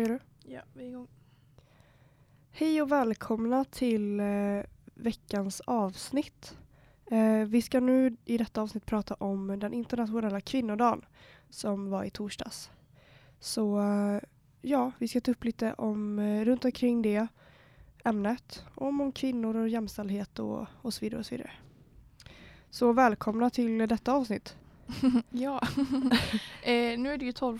Redo? Ja, vi är igång. Hej och välkomna till eh, veckans avsnitt. Eh, vi ska nu i detta avsnitt prata om den internationella kvinnodagen som var i torsdags. Så eh, ja, vi ska ta upp lite om eh, runt omkring det ämnet. Om, om kvinnor och jämställdhet och, och så vidare och så vidare. Så välkomna till detta avsnitt. ja. eh, nu är det ju 12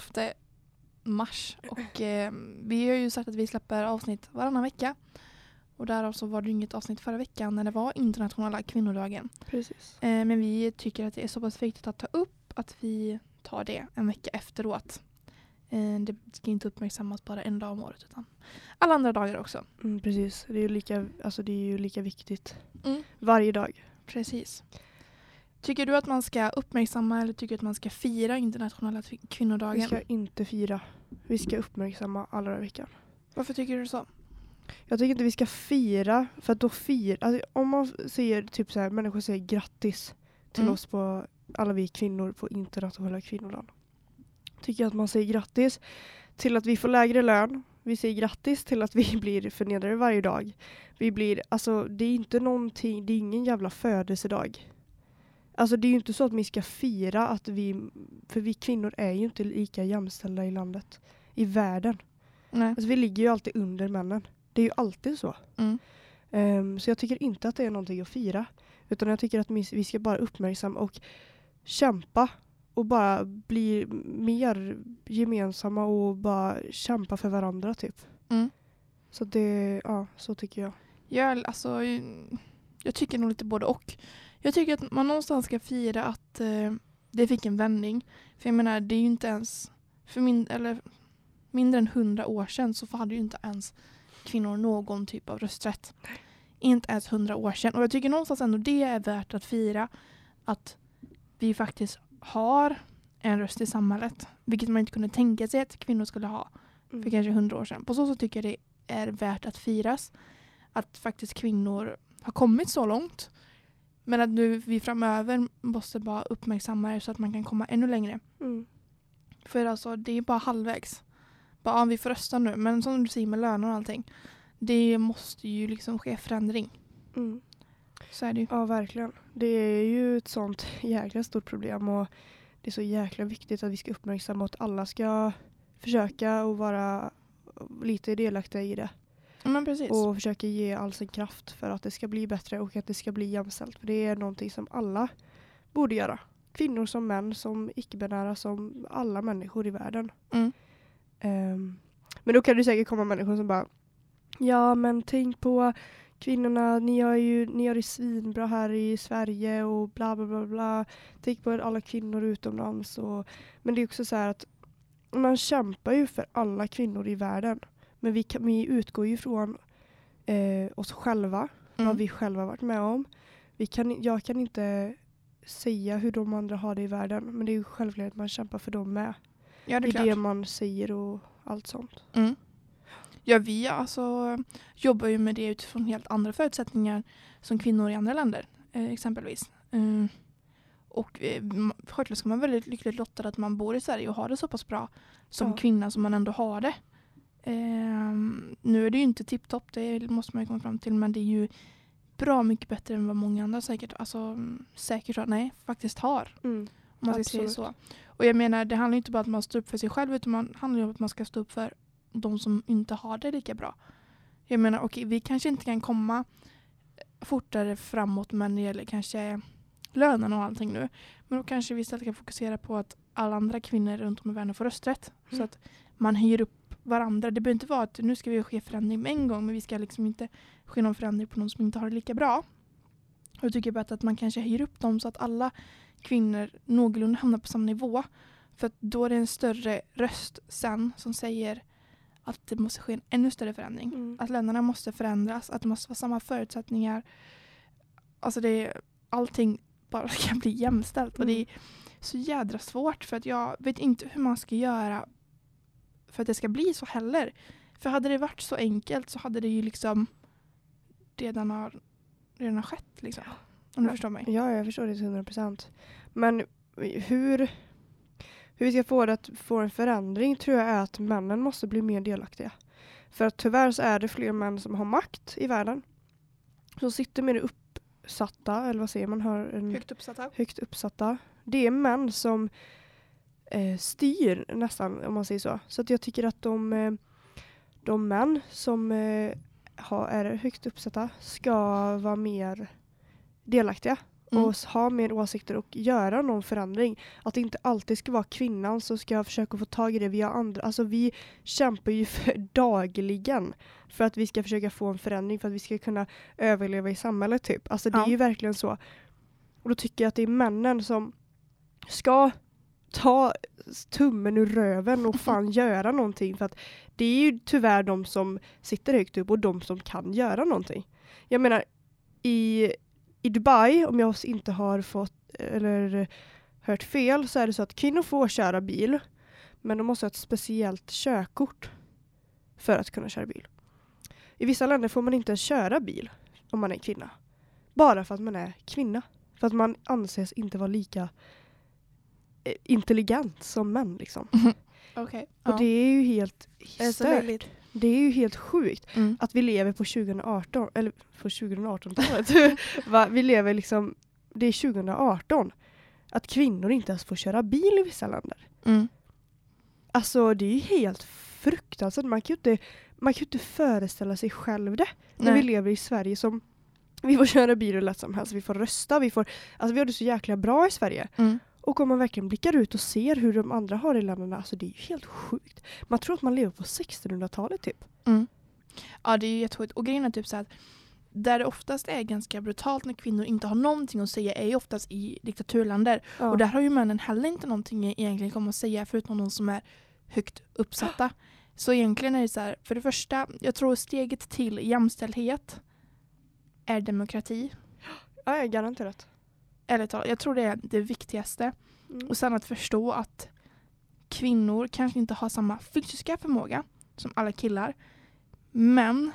mars och eh, vi har ju sagt att vi släpper avsnitt varannan vecka. Och därav så var det inget avsnitt förra veckan när det var internationella kvinnodagen. Precis. Eh, men vi tycker att det är så pass viktigt att ta upp att vi tar det en vecka efteråt. Eh, det ska inte uppmärksammas bara en dag om året utan alla andra dagar också. Mm, precis, det är, ju lika, alltså det är ju lika viktigt Mm. varje dag. Precis. Tycker du att man ska uppmärksamma eller tycker du att man ska fira internationella tv- Vi kvinnodagen? ska inte fira. Vi ska uppmärksamma alla i veckan. Varför tycker du så? Jag tycker inte vi ska fira, för att då fira, alltså, om man säger typ så här, människor säger grattis till Mm. oss på, alla vi kvinnor på internationella kvinnodagen. Tycker jag att man säger grattis till att vi får lägre lön. Vi säger grattis till att vi blir förnedrade varje dag. Vi blir, alltså det är inte någonting, det är ingen jävla födelsedag. Alltså det är ju inte så att vi ska fira att vi, för vi kvinnor är ju inte lika jämställda i landet, i världen. Nej. Alltså vi ligger ju alltid under männen. Det är ju alltid så. Mm. Ehm, så jag tycker inte att det är någonting att fira. Utan jag tycker att vi ska bara uppmärksamma och kämpa. Och bara bli mer gemensamma och bara kämpa för varandra typ. Mm. Så det, ja, så tycker jag. Jag, alltså, jag tycker nog lite både och. Jag tycker att man någonstans ska fira att eh, det fick en vändning. För jag menar, det är ju inte ens för min, eller, mindre än hundra år sedan så hade ju inte ens kvinnor någon typ av rösträtt. Inte ens hundra år sedan. Och jag tycker någonstans ändå det är värt att fira att vi faktiskt har en röst i samhället. Vilket man inte kunde tänka sig att kvinnor skulle ha Mm. för kanske hundra år sedan. På så sätt tycker jag det är värt att firas. Att faktiskt kvinnor har kommit så långt. Men att nu vi framöver måste bara uppmärksamma det så att man kan komma ännu längre. Mm. För alltså det är bara halvvägs. Bara, ja, vi får rösta nu. Men som du säger med löner och allting. Det måste ju liksom ske förändring. Mm. Så är det ju. Ja, verkligen. Det är ju ett sånt jäkla stort problem och det är så jäkla viktigt att vi ska uppmärksamma att alla ska försöka och vara lite delaktiga i det. Men precis. och försöka ge all sin kraft för att det ska bli bättre och att det ska bli jämställt. För det är någonting som alla borde göra. Kvinnor som män, som icke-binära, som alla människor i världen. Mm. Ehm, men då kan det säkert komma människor som bara Ja men tänk på kvinnorna, ni har ju ni har det svinbra här i Sverige och bla bla bla bla. Tänk på alla kvinnor utomlands. Och, men det är också så här att man kämpar ju för alla kvinnor i världen. Men vi, kan, vi utgår ju från eh, oss själva, vad Mm. vi själva varit med om. Vi kan, jag kan inte säga hur de andra har det i världen, men det är ju självklart att man kämpar för dem med. Ja, det I är klart. det man säger och allt sånt. Mm. Ja, vi alltså jobbar ju med det utifrån helt andra förutsättningar som kvinnor i andra länder, eh, exempelvis. Eh, och eh, självklart ska man vara väldigt lyckligt lottad att man bor i Sverige och har det så pass bra som Ja. kvinna som man ändå har det. Eh, nu är det ju inte tipptopp, det måste man ju komma fram till, men det är ju bra mycket bättre än vad många andra säkert, alltså säkert, nej, faktiskt har. Mm. Om man ska så. Och jag menar, det handlar ju inte bara om att man står upp för sig själv utan man handlar om att man ska stå upp för de som inte har det lika bra. Jag menar, okej, vi kanske inte kan komma fortare framåt men det gäller kanske lönen och allting nu. Men då kanske vi istället kan fokusera på att alla andra kvinnor runt om i världen får rösträtt. Så Mm. att man hyr upp varandra. Det behöver inte vara att nu ska vi ske förändring med en gång men vi ska liksom inte ske någon förändring på någon som inte har det lika bra. Och jag tycker bara att man kanske hyr upp dem så att alla kvinnor någorlunda hamnar på samma nivå. För att då är det en större röst sen som säger att det måste ske en ännu större förändring. Mm. Att länderna måste förändras, att det måste vara samma förutsättningar. Alltså det är, allting bara ska bli jämställt. Och det är så jädra svårt för att jag vet inte hur man ska göra för att det ska bli så heller. För hade det varit så enkelt så hade det ju liksom redan har, redan har skett. Liksom. Om du Ja. förstår mig. Ja, jag förstår det till 100 procent. Men hur, hur vi ska få det att få en förändring tror jag är att männen måste bli mer delaktiga. För att tyvärr så är det fler män som har makt i världen. Som sitter mer uppsatta, eller vad säger man? Har en Högt uppsatta. högt uppsatta. Det är män som eh, styr nästan, om man säger så. Så att jag tycker att de, eh, de män som eh, har, är högt uppsatta ska vara mer delaktiga Mm. och ha mer åsikter och göra någon förändring. Att det inte alltid ska vara kvinnan som ska försöka få tag i det. Vi, har andra, alltså vi kämpar ju för dagligen för att vi ska försöka få en förändring för att vi ska kunna överleva i samhället. typ. Alltså det Ja. är ju verkligen så. Och då tycker jag att det är männen som ska ta tummen ur röven och fan göra någonting. För att det är ju tyvärr de som sitter högt upp och de som kan göra någonting. Jag menar, i, i Dubai, om jag inte har fått eller hört fel, så är det så att kvinnor får köra bil. Men de måste ha ett speciellt körkort för att kunna köra bil. I vissa länder får man inte köra bil om man är kvinna. Bara för att man är kvinna. För att man anses inte vara lika intelligent som män. Liksom. Okej. Och det är ju helt stört. Det är ju helt sjukt Mm. att vi lever på 2018, eller på 2018-talet. Va? Vi lever liksom, det är 2018. Att kvinnor inte ens får köra bil i vissa länder. Mm. Alltså det är ju helt fruktansvärt. Man kan ju inte, man kan ju inte föreställa sig själv det. När Nej. vi lever i Sverige som vi får köra bil hur lätt som helst, vi får rösta, vi får, alltså vi har det så jäkla bra i Sverige. Mm. Och om man verkligen blickar ut och ser hur de andra har i länderna, alltså det är ju helt sjukt. Man tror att man lever på 1600-talet typ. Mm. Ja det är ju jättesjukt. Och grejen är typ så att där det oftast är ganska brutalt när kvinnor inte har någonting att säga är ju oftast i diktaturländer. Ja. Och där har ju männen heller inte någonting egentligen komma att säga förutom de som är högt uppsatta. Så egentligen är det så här, för det första, jag tror steget till jämställdhet är demokrati. ja, ja, garanterat. Eller tal, jag tror det är det viktigaste. Mm. Och sen att förstå att kvinnor kanske inte har samma fysiska förmåga som alla killar. Men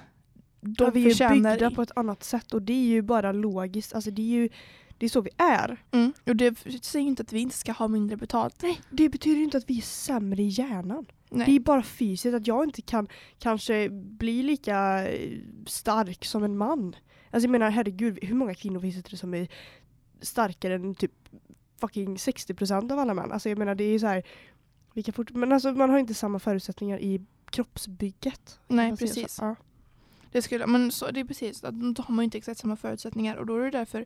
de Ja, vi är förtjänar... byggda på ett annat sätt och det är ju bara logiskt. Alltså det är ju det är så vi är. Mm. Och det säger inte att vi inte ska ha mindre betalt. Nej, det betyder inte att vi är sämre i hjärnan. Nej. Det är bara fysiskt att jag inte kan kanske bli lika eh, stark som en man. Alltså jag menar herregud, hur många kvinnor finns det som är starkare än typ fucking 60% av alla män? Alltså jag menar det är ju så här, vi kan fort, men alltså man har inte samma förutsättningar i kroppsbygget. Nej, Man säger så. precis. Ja. Det, skulle, men så, det är precis, då har man ju inte exakt samma förutsättningar och då är det därför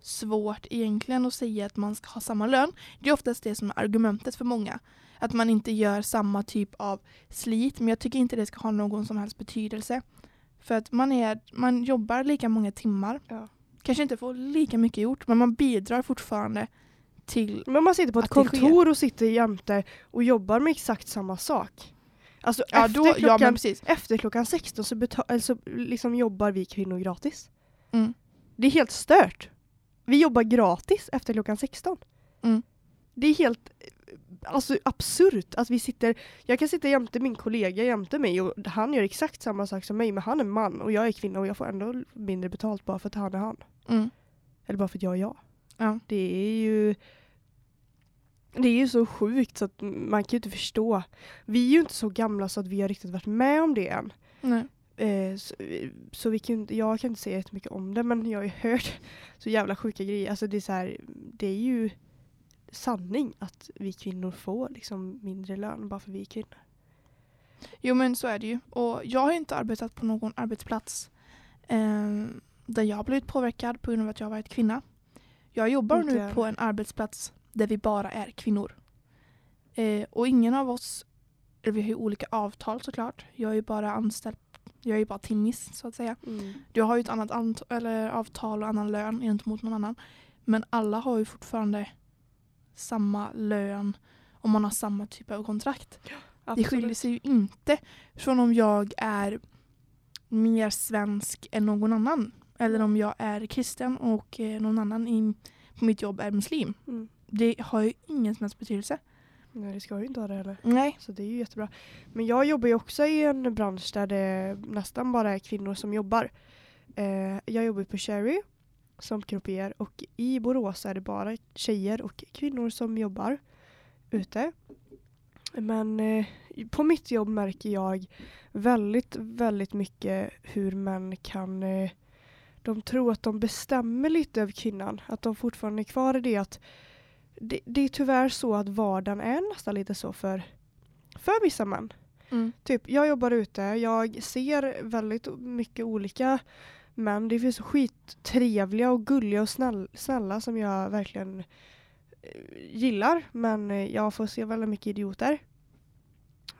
svårt egentligen att säga att man ska ha samma lön. Det är oftast det som är argumentet för många. Att man inte gör samma typ av slit, men jag tycker inte det ska ha någon som helst betydelse. För att man, är, man jobbar lika många timmar, Ja. Kanske inte får lika mycket gjort, men man bidrar fortfarande till... Men man sitter på ett kontor och sitter jämte och jobbar med exakt samma sak. Alltså Ja, efter, då, ja klockan, men precis. efter klockan 16 så, alltså, liksom jobbar vi kvinnor gratis. Mm. Det är helt stört. Vi jobbar gratis efter klockan 16. Mm. Det är helt alltså, absurt att vi sitter, jag kan sitta jämte min kollega jämte mig och han gör exakt samma sak som mig men han är man och jag är kvinna och jag får ändå mindre betalt bara för att han är han. Mm. Eller bara för att jag är jag. Ja. Det är ju det är ju så sjukt så att man kan ju inte förstå. Vi är ju inte så gamla så att vi har riktigt varit med om det än. Nej. Eh, så, så vi kan, jag kan inte säga jättemycket om det men jag har ju hört så jävla sjuka grejer. Alltså det är så här, det är ju sanning att vi kvinnor får liksom mindre lön bara för vi är kvinnor. Jo men så är det ju. Och jag har inte arbetat på någon arbetsplats eh, där jag har blivit påverkad på grund av att jag har varit kvinna. Jag jobbar Inte nu på en arbetsplats där vi bara är kvinnor. Eh, och ingen av oss, eller vi har ju olika avtal såklart. Jag är ju bara anställd, jag är ju bara timmis så att säga. Jag har ju ett annat eller avtal och annan lön gentemot någon annan. Men alla har ju fortfarande samma lön och man har samma typ av kontrakt. Det Absolut. skiljer sig ju inte från om jag är mer svensk än någon annan. Eller om jag är kristen och eh, någon annan i, på mitt jobb är muslim. Mm. Det har ju ingen som helst betydelse. Nej det ska ju inte ha det heller. Nej. Så det är ju jättebra. Men jag jobbar ju också i en bransch där det nästan bara är kvinnor som jobbar. Eh, jag jobbar på Cherry som croupier och i Borås är det bara tjejer och kvinnor som jobbar. ute. Men eh, på mitt jobb märker jag väldigt, väldigt mycket hur män kan eh, de tror att de bestämmer lite över kvinnan. Att de fortfarande är kvar i det att det, det är tyvärr så att vardagen är nästan lite så för, för vissa män. Mm. Typ, jag jobbar ute, jag ser väldigt mycket olika men Det finns skittrevliga och gulliga och snäll, snälla som jag verkligen eh, gillar. Men eh, jag får se väldigt mycket idioter.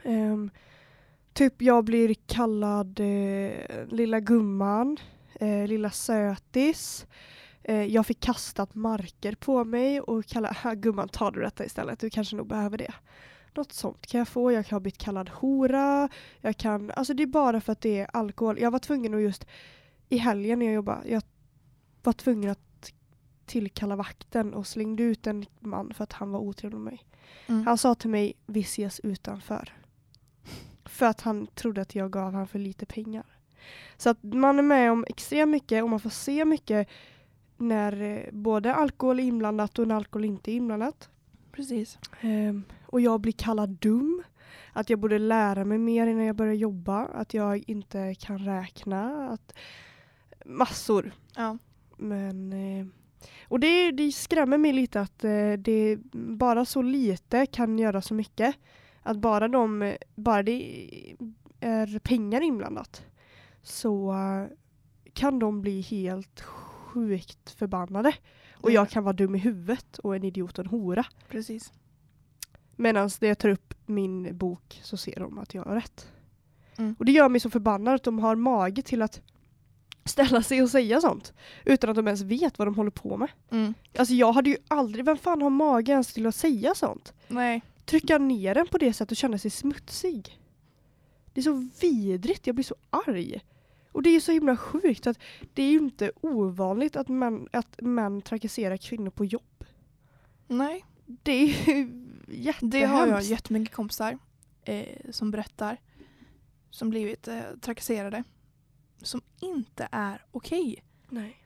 Um, typ jag blir kallad eh, lilla gumman, eh, lilla sötis. Eh, jag fick kastat marker på mig och kalla gumman tar du detta istället, du kanske nog behöver det. Något sånt kan jag få. Jag kan ha blivit kallad hora. Jag kan, alltså det är bara för att det är alkohol. Jag var tvungen att just i helgen när jag jobbade, jag var tvungen att tillkalla vakten och slängde ut en man för att han var otrevlig med mig. Mm. Han sa till mig, vi ses utanför. För att han trodde att jag gav honom för lite pengar. Så att man är med om extremt mycket och man får se mycket när eh, både alkohol är inblandat och när alkohol inte är inblandat. Precis. Ehm, och jag blir kallad dum. Att jag borde lära mig mer innan jag börjar jobba. Att jag inte kan räkna. Att, massor. Ja. Men, eh, och det, det skrämmer mig lite att eh, det bara så lite kan göra så mycket. Att bara, de, bara det är pengar inblandat så kan de bli helt sjukt förbannade. Och jag kan vara dum i huvudet och en idiot och en hora. Precis. Medan när jag tar upp min bok så ser de att jag har rätt. Mm. Och det gör mig så förbannad att de har mage till att ställa sig och säga sånt. Utan att de ens vet vad de håller på med. Mm. Alltså jag hade ju aldrig, vem fan har mage ens till att säga sånt? Nej. Trycka ner den på det sättet och känna sig smutsig. Det är så vidrigt, jag blir så arg. Och det är så himla sjukt att det är ju inte ovanligt att män, att män trakasserar kvinnor på jobb. Nej. Det är ju jättehemskt. Det har jag jättemycket kompisar eh, som berättar. Som blivit eh, trakasserade. Som inte är okej. Nej.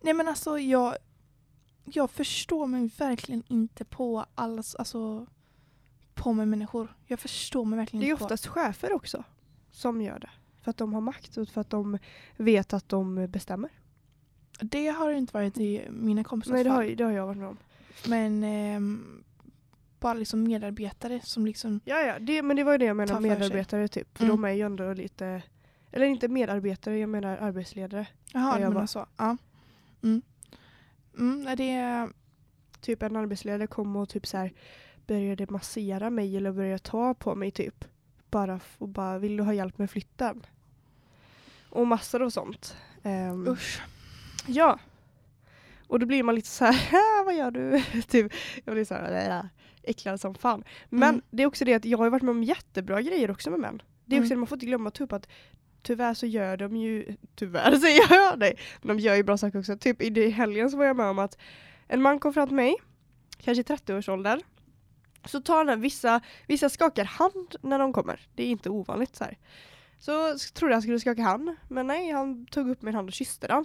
Nej men alltså jag, jag förstår mig verkligen inte på allas, alltså på med människor. Jag förstår mig verkligen Det är inte oftast chefer också som gör det. För att de har makt och för att de vet att de bestämmer. på. Det har inte varit i mina kompisars Nej, det har, fall. det har jag varit med om. Men ehm, bara liksom medarbetare som liksom, Ja, ja, det, men det var ju det jag Ta för sig. medarbetare typ. För Mm. de är ju ändå lite, eller inte medarbetare, jag menar arbetsledare. jaha jag menar så. Ja. Mm. Mm, det är, Typ en arbetsledare kom och typ så här började massera mig eller började ta på mig typ. Bara, och bara, vill du ha hjälp med flytten? Och massor av sånt. Ehm, usch. Ja. Och då blir man lite så här, vad gör du? typ, jag blir så här, äh, äcklad som fan. Men Mm. det är också det att jag har varit med om jättebra grejer också med män. Det är också Mm. det, man får inte glömma typ att tyvärr så gör de ju, tyvärr säger jag, men de gör ju bra saker också. Typ i helgen så var jag med om att en man kom fram till mig, kanske i 30-årsåldern, så tar den vissa, vissa skakar hand när de kommer. Det är inte ovanligt så här. Så trodde jag skulle skaka hand, men nej, han tog upp min hand och kysste den.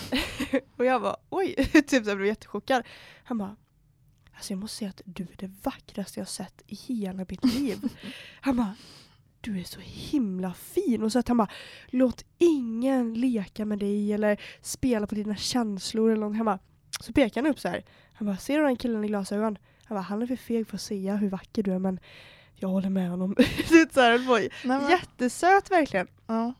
och jag var oj, typ så jag blev jättechockad. Han bara, alltså jag måste säga att du är det vackraste jag sett i hela mitt liv. han bara, du är så himla fin. Och så att han bara, låt ingen leka med dig eller spela på dina känslor eller något. Han bara, så pekar han upp så här. Han bara, ser du den killen i glasögon? Han bara, han är för feg för att säga hur vacker du är men jag håller med honom. Så här, på. Nej, Jättesöt verkligen. ja.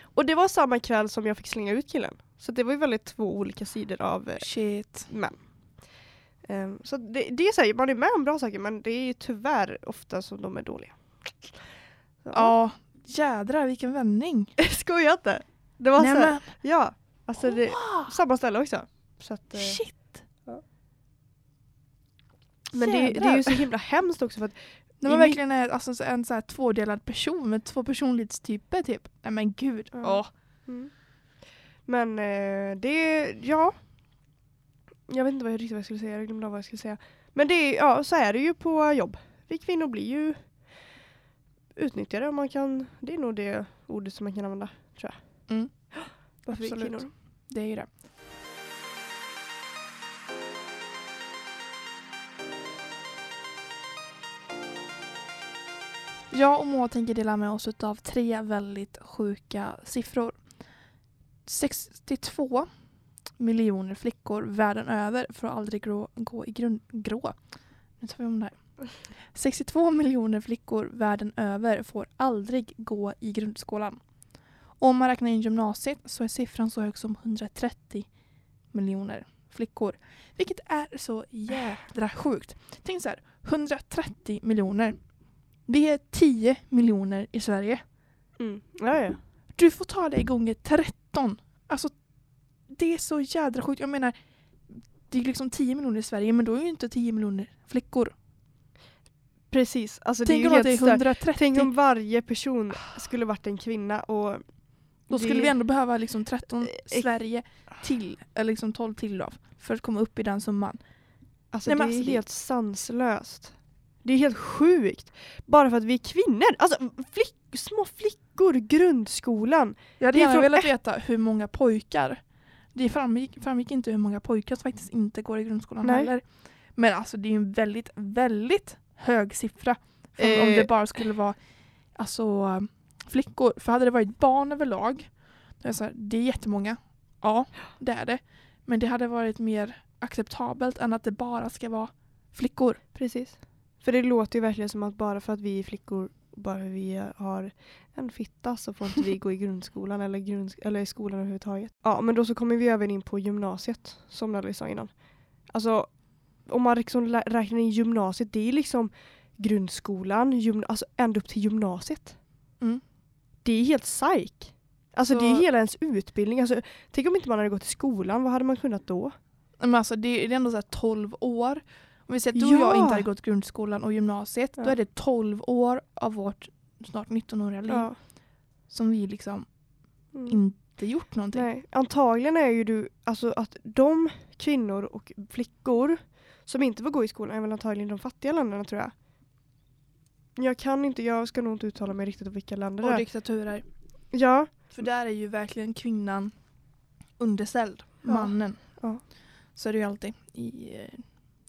Och det var samma kväll som jag fick slänga ut killen. Så det var ju väldigt två olika sidor av eh, Shit. män. Ehm, så det, det är så här, man är med om bra saker men det är ju tyvärr ofta som de är dåliga. Så, Ja, jädrar vilken vändning. Skoja inte! Det var Nej, så men, ja, alltså det, samma ställe också. Så att, eh, shit. men det, det är ju så himla hemskt också för att När man verkligen är alltså, så- en så här tvådelad person med två personlighetstyper typ. Nej men gud. Ja. Mm. Men eh, det, ja. Jag vet inte vad jag riktigt vad jag skulle säga, jag glömde vad jag skulle säga. Men det, ja, så är det ju på jobb. Vi kvinnor blir ju utnyttjade om man kan, det är nog det ordet som man kan använda, tror jag. Mm. Varför vi Absolut. kvinnor. Det är ju det. Jag och Moa tänker dela med oss av tre väldigt sjuka siffror. 62 miljoner flickor världen över får aldrig grå, gå i grund... Grå? Nu tar vi om det här. 62 miljoner flickor världen över får aldrig gå i grundskolan. Om man räknar in gymnasiet så är siffran så hög som 130 miljoner flickor. Vilket är så jädra sjukt. Tänk så här, 130 miljoner. Det är 10 miljoner i Sverige. Mm. Ja, ja. Du får ta det gånger 13. Alltså, det är så jädra sjukt. Jag menar, det är liksom 10 miljoner i Sverige, men då är ju inte 10 miljoner flickor. Precis. Alltså, Tänk det om att det är helt stört. 130. Tänk om varje person skulle varit en kvinna och Då skulle det- vi ändå behöva liksom 13 Eh, Sverige till, eller liksom 12 till då, för att komma upp i den summan. Alltså Nej, det men är alltså, det- helt sanslöst. Det är helt sjukt. Bara för att vi är kvinnor. Alltså flick, små flickor, grundskolan. Jag hade gärna velat veta hur många pojkar. Det framgick, framgick inte hur många pojkar som faktiskt inte går i grundskolan Nej. heller. Men alltså det är en väldigt, väldigt hög siffra. För Om Eh. det bara skulle vara alltså, flickor. För hade det varit barn överlag, då är det, så här, det är jättemånga. Ja, det är det. Men det hade varit mer acceptabelt än att det bara ska vara flickor. Precis. För det låter ju verkligen som att bara för att vi är flickor, bara för vi har en fitta så får inte vi gå i grundskolan eller, grundsk- eller i skolan överhuvudtaget. Ja, men då så kommer vi även in på gymnasiet, som Nelly sa innan. Alltså, om man liksom räknar in gymnasiet, det är liksom grundskolan, gym- alltså ända upp till gymnasiet. Mm. Det är helt psyk. Alltså Så- det är hela ens utbildning. Alltså, tänk om inte man hade gått i skolan, vad hade man kunnat då? Men alltså det är ändå så här 12 år. Om vi säger att du och Ja. jag inte hade gått grundskolan och gymnasiet, då Ja. är det 12 år av vårt snart 19-åriga liv Ja. som vi liksom Mm. inte gjort någonting. Nej, antagligen är ju du, alltså att de kvinnor och flickor som inte får gå i skolan är väl antagligen de fattiga länderna tror jag. Jag kan inte, jag ska nog inte uttala mig riktigt om vilka länder det Och är. diktaturer. Ja, För där är ju verkligen kvinnan underställd Ja. mannen. Ja. Så är det ju alltid i eh,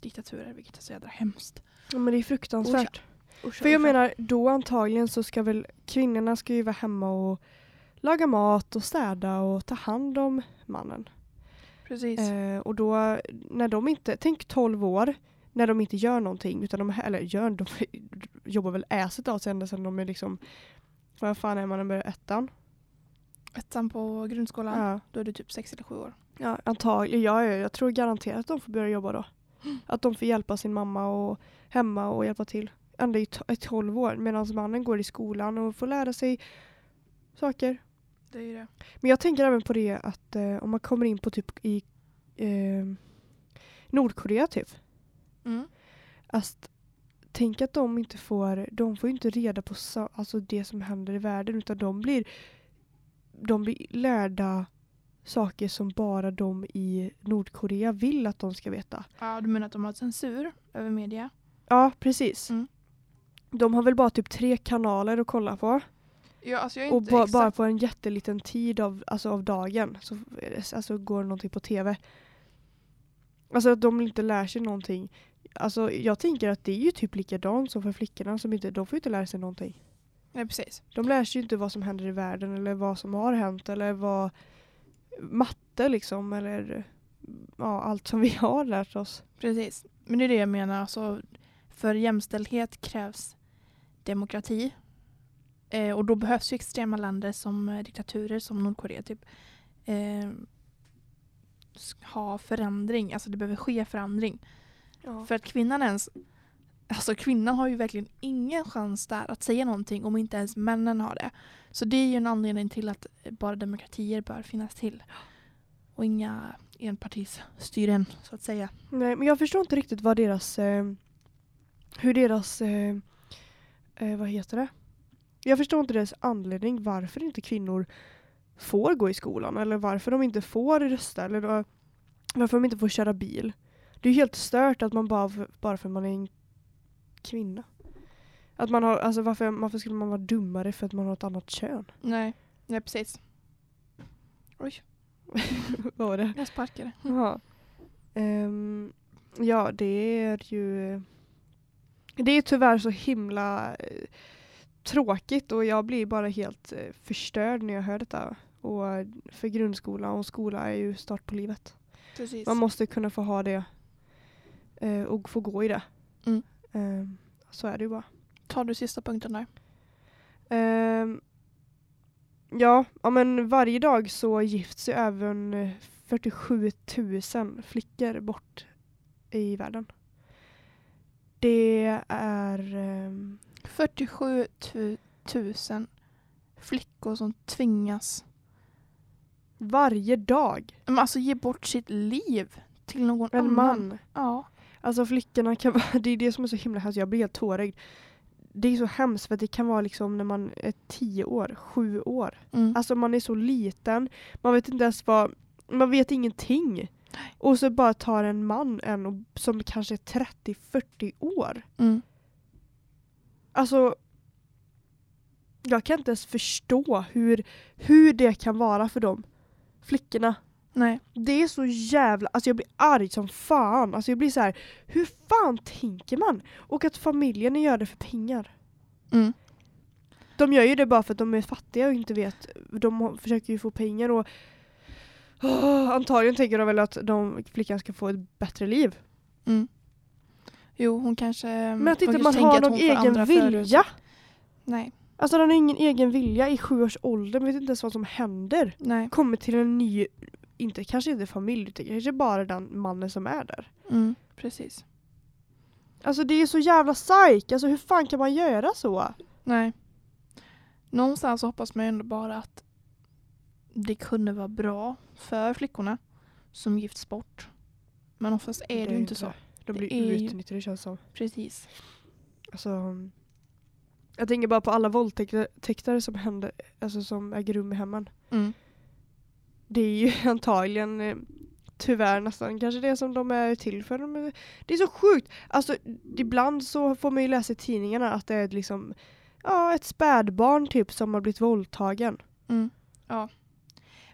diktaturer, vilket är så jädra hemskt. men det är fruktansvärt. Usch, För jag usch. menar, då antagligen så ska väl kvinnorna ska ju vara hemma och laga mat och städa och ta hand om mannen. Precis. Eh, och då när de inte, tänk 12 år när de inte gör någonting utan de, eller gör, de jobbar väl äset av sig ända sedan de är liksom, vad fan är man när man börjar ettan? Ettan på grundskolan, Ja, då är du typ 6 eller 7 år. ja antagligen, ja, ja, jag tror garanterat att de får börja jobba då. Mm. Att de får hjälpa sin mamma och hemma och hjälpa till. Ända i i 12 år medan mannen går i skolan och får lära sig saker. Det är det. Men jag tänker även på det att eh, om man kommer in på typ i eh, Nordkorea typ. Mm. Att tänk att de inte får, de får ju inte reda på alltså det som händer i världen utan de blir, de blir lärda saker som bara de i Nordkorea vill att de ska veta. Ja, du menar att de har censur över media? Ja, precis. Mm. De har väl bara typ tre kanaler att kolla på. Ja, alltså Och ba, exakt... bara på en jätteliten tid av, alltså av dagen så det- alltså, går någonting på tv. Alltså att de inte lär sig någonting. Alltså jag tänker att det är ju typ likadant som för flickorna som inte, de får ju inte lära sig någonting. Nej, precis. De lär sig ju inte vad som händer i världen eller vad som har hänt eller vad matte liksom eller ja, allt som vi har lärt oss. Precis. Men det är det jag menar. Alltså, för jämställdhet krävs demokrati. Eh, och då behövs ju extrema länder som eh, diktaturer som Nordkorea typ eh, ha förändring. Alltså det behöver ske förändring. Ja. För att kvinnan ens Alltså kvinnan har ju verkligen ingen chans där att säga någonting om inte ens männen har det. Så det är ju en anledning till att eh, bara demokratier bör finnas till. Och inga enpartistyren så att säga. Nej, men jag förstår inte riktigt vad deras eh, hur deras eh, eh, vad heter det? Jag förstår inte deras anledning varför inte kvinnor får gå i skolan eller varför de inte får rösta eller då- varför de inte får köra bil. Det är helt stört att man bara, bara för man är en kvinna. Att man har, alltså varför, varför skulle man vara dummare för att man har ett annat kön? Nej, nej precis. Oj, vad var det? jag sparkade. Jaha. Ehm, ja, det är ju... Det är tyvärr så himla eh, tråkigt och jag blir bara helt eh, förstörd när jag hör detta. Och för grundskola och skola är ju start på livet. Precis. Man måste kunna få ha det eh, och få gå i det. Mm. Eh, så är det ju bara. Tar du sista punkten där? Ehm, ja, ja, men varje dag så gifts ju även eh, 47 000 flickor bort i världen. Det är... ehm, 47 tu- 000 flickor som tvingas varje dag. men alltså ge bort sitt liv till någon En annan. man. Ja. Alltså flickorna kan vara, det är det som är så himla hemskt, jag blir helt tårögd. Det är så hemskt för att det kan vara liksom när man är tio år, sju år. Mm. Alltså man är så liten, man vet inte ens vad, man vet ingenting. Och så bara tar en man en som kanske är 30-40 år. Mm. Alltså jag kan inte ens förstå hur, hur det kan vara för dem. Flickorna. Nej. Det är så jävla, alltså jag blir arg som fan. Alltså jag blir så här, hur fan tänker man? Och att familjen gör det för pengar. Mm. De gör ju det bara för att de är fattiga och inte vet, de försöker ju få pengar och Åh, antagligen tänker de väl att de, flickan ska få ett bättre liv. Mm. Jo, hon kanske... Men att inte man har någon egen vilja. förut- Nej. Alltså den har ingen egen vilja i sju års ålder, vet inte ens vad som händer. Nej. Kommer till en ny, inte kanske inte familj, utan kanske bara den mannen som är där. Mm. Precis. Alltså det är så jävla psyk, alltså hur fan kan man göra så? Nej. Någonstans hoppas man ju ändå bara att det kunde vara bra för flickorna som gifts bort. Men oftast är det, ju inte så. De Det blir ju- utnyttjade känns som. Precis. Alltså, jag tänker bara på alla våldtäkter som händer, alltså som äger rum i hemmen. Mm. Det är ju antagligen eh, tyvärr nästan kanske det som de är till för. Det är så sjukt! Alltså ibland så får man ju läsa i tidningarna att det är liksom ja, ett spädbarn typ som har blivit våldtagen. Mm. Ja.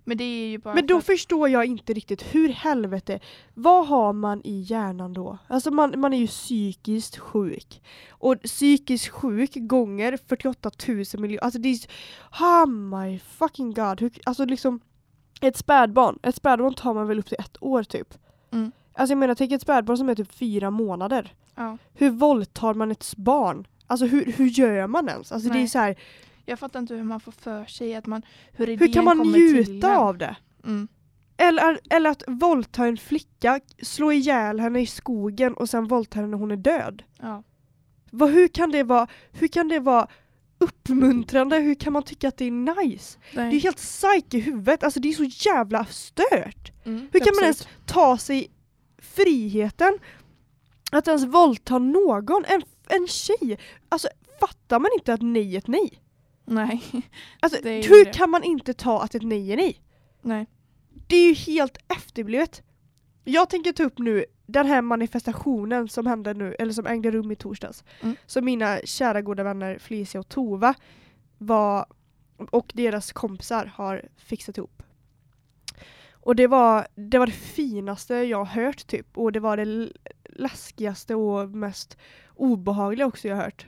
Men det är ju bara Men då att- förstår jag inte riktigt hur helvete, vad har man i hjärnan då? Alltså man, man är ju psykiskt sjuk. Och psykiskt sjuk gånger 48 000 miljoner, alltså det är oh my fucking god. Hur, alltså liksom ett spädbarn, ett spädbarn tar man väl upp till ett år typ. Mm. Alltså jag menar, tänk ett spädbarn som är typ fyra månader. Ja. Hur våldtar man ett barn? Alltså hur, hur gör man ens? Alltså det är Nej. så här, Jag fattar inte hur man får för sig att man... Hur, hur kan man njuta av det? Mm. Eller, eller att våldta en flicka, slå ihjäl henne i skogen och sen våldta henne när hon är död. Ja. Vad, hur, kan det vara, hur kan det vara uppmuntrande? Hur kan man tycka att det är nice? Nej. Det är helt psyk i huvudet, alltså det är så jävla stört. Mm, Hur kan man absolut. ens ta sig friheten att ens våldta någon? En, en tjej? Alltså fattar man inte att nej är ett nej? Nej. Alltså, Det är ju hur det. kan man inte ta att ett nej är nej? Nej. Det är ju helt efterblivet. Jag tänker ta upp nu den här manifestationen som hände nu, eller som ägde rum i torsdags. Mm. Som mina kära goda vänner Felicia och Tova var, och deras kompisar har fixat ihop. Och det var, det var det finaste jag hört typ. Och det var det läskigaste och mest obehagliga också jag hört.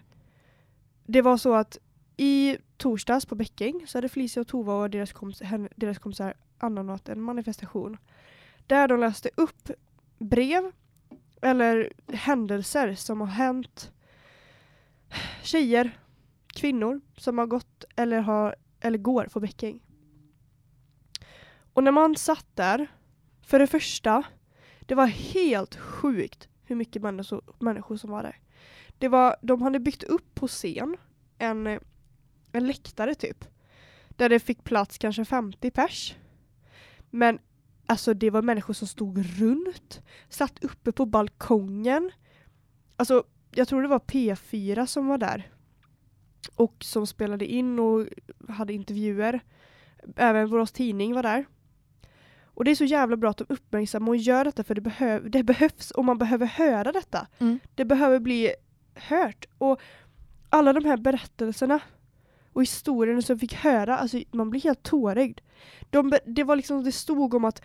Det var så att i torsdags på Bäcking så hade Felicia och Tova och deras, kompis, deras kompisar anordnat en manifestation. Där de läste upp brev eller händelser som har hänt tjejer, kvinnor som har gått eller, har, eller går på Bäcking. Och när man satt där, för det första, det var helt sjukt hur mycket människor, människor som var där. Det var, de hade byggt upp på scen en, en läktare typ. Där det fick plats kanske 50 pers. Men alltså det var människor som stod runt, satt uppe på balkongen. Alltså jag tror det var P4 som var där. Och som spelade in och hade intervjuer. Även Borås Tidning var där. Och det är så jävla bra att de uppmärksammar och gör detta för det, behöv, det behövs och man behöver höra detta. Mm. Det behöver bli hört. Och alla de här berättelserna och historierna som jag fick höra, alltså man blir helt tårögd. De, det var liksom, det stod om att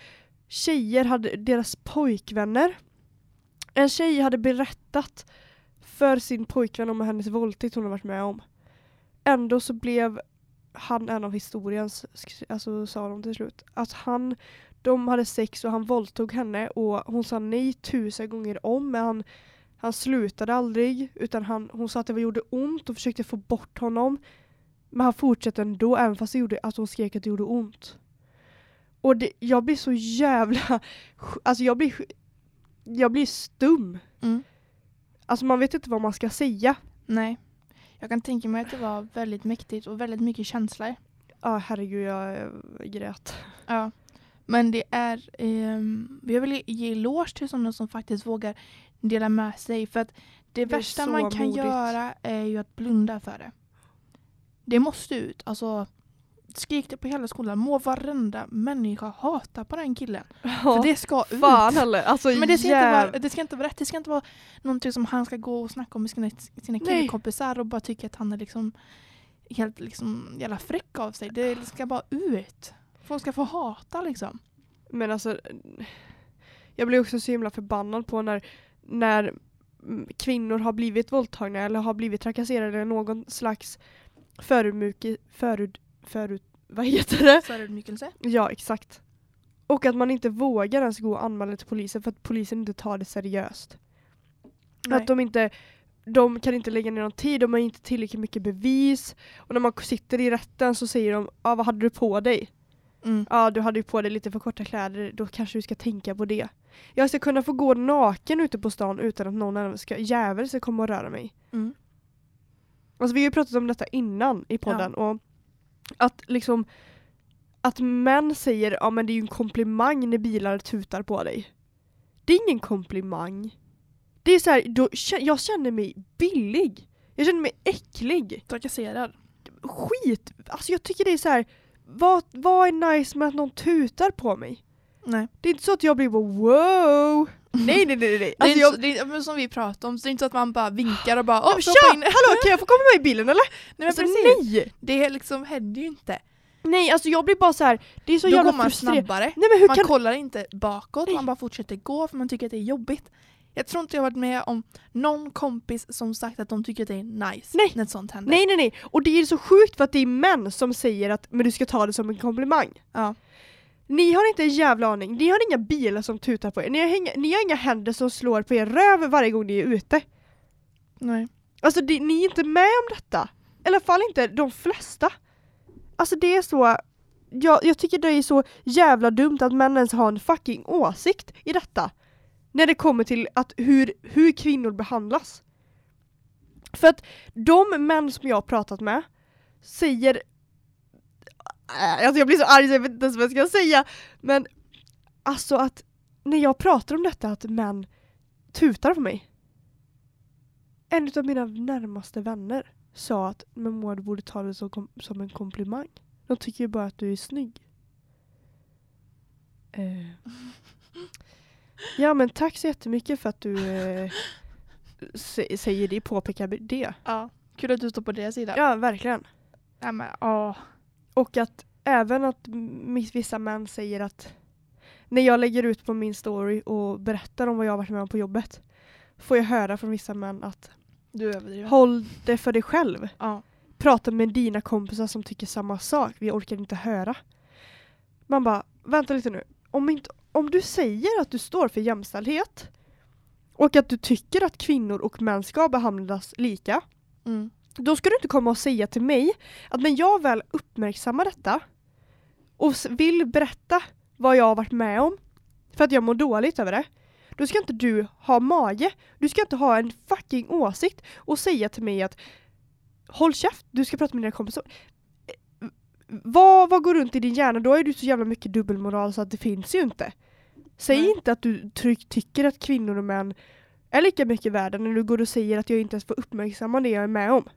tjejer hade, deras pojkvänner, en tjej hade berättat för sin pojkvän om hennes våldtäkt hon har varit med om. ändå så blev han en av historiens, alltså sa de till slut. Att han, de hade sex och han våldtog henne och hon sa nej tusen gånger om men han, han slutade aldrig utan han, hon sa att det gjorde ont och försökte få bort honom. Men han fortsatte ändå även fast det gjorde, att hon skrek att det gjorde ont. Och det, jag blir så jävla, alltså jag blir, jag blir stum. Mm. Alltså man vet inte vad man ska säga. Nej. Jag kan tänka mig att det var väldigt mäktigt och väldigt mycket känslor. Ja herregud jag eh, grät. Ja. Men det är, ehm, jag vill ge eloge till sådana som faktiskt vågar dela med sig. För att det, Det är värsta man kan modigt. göra är ju att blunda för det. Det måste ut. Alltså, skrik det på hela skolan. Må varenda människa hata på den killen. För det ska ut. Fan heller. Alltså Men det ska, inte vara, det ska inte vara rätt. Det ska inte vara någonting som han ska gå och snacka om med sina, sina killkompisar och bara tycka att han är liksom helt liksom jävla fräck av sig. Det ska bara ut. Folk ska få hata liksom. Men alltså jag blir också så himla förbannad på när, när mm, kvinnor har blivit våldtagna eller har blivit trakasserade eller någon slags förutmuke, förut, förut, vad heter det? Förödmjukelse. Ja exakt. Och att man inte vågar ens gå och anmäla till polisen för att polisen inte tar det seriöst. Att de inte de kan inte lägga ner någon tid, de har inte tillräckligt mycket bevis. Och när man sitter i rätten så säger de ah, vad hade du på dig? mm. Ja, du hade ju på dig lite för korta kläder, då kanske du ska tänka på det. Jag ska kunna få gå naken ute på stan utan att någon ska, jävel ska komma och röra mig. Mm. Alltså vi har ju pratat om detta innan i podden och att liksom att män säger ja men det är ju en komplimang när bilar tutar på dig. Det är ingen komplimang. Det är så här, då, jag känner mig billig. Jag känner mig äcklig. Trakasserad. Skit! Alltså jag tycker det är så här. Vad, vad är nice med att någon tutar på mig? Nej. Det är inte så att jag blir bara wow! Nej nej nej nej. Det är, Alltså jag, det är men som vi pratade om, så det är inte så att man bara vinkar och bara åh, tja! in. Hallå kan jag få komma med i bilen eller? Nej Alltså, nej! Det liksom händer ju inte. Nej alltså jag blir bara så här. det är så Då jävla går man snabbare. Nej men hur Man kan kollar inte bakåt, Nej. man bara fortsätter gå för man tycker att det är jobbigt. Jag tror inte jag varit med om någon kompis som sagt att de tycker att det är nice Nej. när sånt händer. Nej nej nej, och det är så sjukt för att det är män som säger att men du ska ta det som en komplimang. Ja. Ni har inte en jävla aning, ni har inga bilar som tutar på er, ni har inga, ni har inga händer som slår på er röv varje gång ni är ute. Nej. Alltså det, ni är inte med om detta. I alla fall inte de flesta. Alltså det är så, jag, jag tycker det är så jävla dumt att män ens har en fucking åsikt i detta. När det kommer till att hur, hur kvinnor behandlas. För att de män som jag har pratat med säger Alltså jag blir så arg så jag vet inte ens vad jag ska säga. Men alltså att när jag pratar om detta att män tutar på mig. En av mina närmaste vänner sa att men du borde ta det som, som en komplimang. De tycker ju bara att du är snygg. Eh. Ja men tack så jättemycket för att du eh, sä- säger det, påpekar det. Ja. Kul att du står på deras sida. Ja verkligen. Ja, men, åh. Och att även att vissa män säger att när jag lägger ut på min story och berättar om vad jag har varit med om på jobbet får jag höra från vissa män att Du överdriver. håll det för dig själv. Ja. Prata med dina kompisar som tycker samma sak. Vi orkar inte höra. Man bara, vänta lite nu. Om, inte, om du säger att du står för jämställdhet och att du tycker att kvinnor och män ska behandlas lika Mm. Då ska du inte komma och säga till mig att när jag väl uppmärksammar detta och vill berätta vad jag har varit med om för att jag mår dåligt över det då ska inte du ha mage, du ska inte ha en fucking åsikt och säga till mig att håll käft, du ska prata med dina kompisar. Eh, Vad, vad går runt i din hjärna? Då är du så jävla mycket dubbelmoral så att det finns ju inte. Säg Nej. inte att du tryck, tycker att kvinnor och män är lika mycket värda när du går och säger att jag inte ens får uppmärksamma det jag är med om.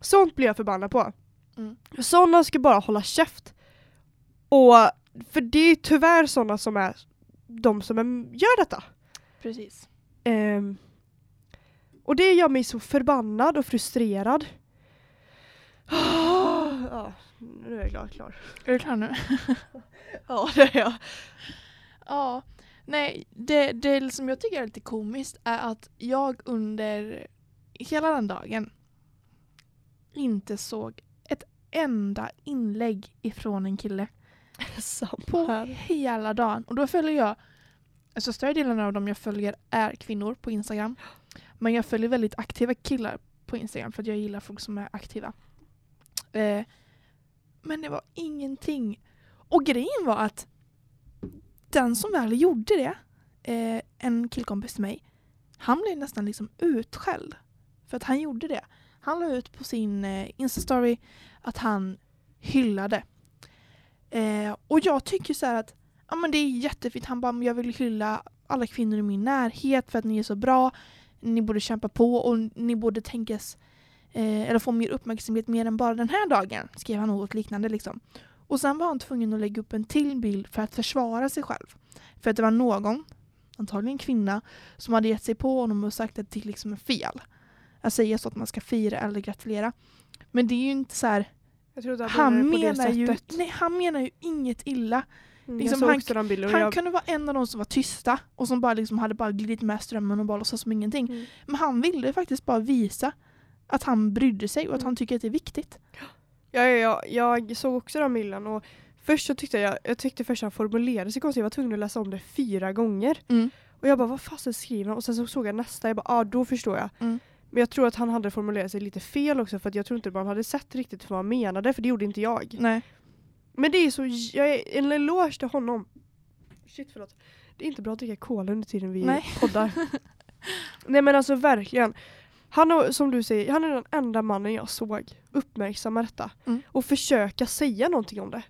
Sånt blir jag förbannad på. Mm. Sådana ska bara hålla käft. Och för det är tyvärr sådana som är de som är, gör detta. Precis. Ehm, och det gör mig så förbannad och frustrerad. ja, nu är jag glad klar. Är du klar nu? Ja, det är jag. Ja. Nej, det, det som jag tycker är lite komiskt är att jag under hela den dagen inte såg ett enda inlägg ifrån en kille på hela dagen. Och då följer jag, alltså större delen av dem jag följer är kvinnor på Instagram. Men jag följer väldigt aktiva killar på Instagram för att jag gillar folk som är aktiva. Eh, men det var ingenting. Och grejen var att den som väl gjorde det, eh, en killkompis till mig, han blev nästan liksom utskälld. För att han gjorde det. Han la ut på sin eh, Insta-story att han hyllade. Eh, och jag tycker så här att ja, men det är jättefint. Han bara, jag vill hylla alla kvinnor i min närhet för att ni är så bra. Ni borde kämpa på och ni borde tänkas eh, eller få mer uppmärksamhet mer än bara den här dagen. Skrev han något liknande liksom. Och sen var han tvungen att lägga upp en till bild för att försvara sig själv. För att det var någon, antagligen en kvinna, som hade gett sig på honom och sagt att det liksom är fel. Att säga så att man ska fira eller gratulera. Men det är ju inte så här, att han menar, ju, nej, han menar ju inget illa. Mm, liksom, han- Han jag, kunde vara en av de som var tysta och som bara liksom hade bara glidit med strömmen och bara låtsas som ingenting. Mm. Men han ville faktiskt bara visa att han brydde sig och att Mm. han tycker att det är viktigt. Ja, ja, ja, jag såg också den bilden och först så tyckte jag, jag tyckte först han formulerade sig konstigt, jag var tvungen att läsa om det fyra gånger. Mm. Och jag bara, vad fasen skriver han? Och sen så såg jag nästa, jag bara, ja ah, då förstår jag. Men jag tror att han hade formulerat sig lite fel också för att jag tror inte man hade sett riktigt vad han menade för det gjorde inte jag. Nej. Men det är så, jag är en eloge till honom. Shit förlåt. Det är inte bra att dricka cola under tiden vi Nej. poddar. Nej men alltså verkligen. Han har, som du säger, han är den enda mannen jag såg uppmärksamma detta. Mm. Och försöka säga någonting om det.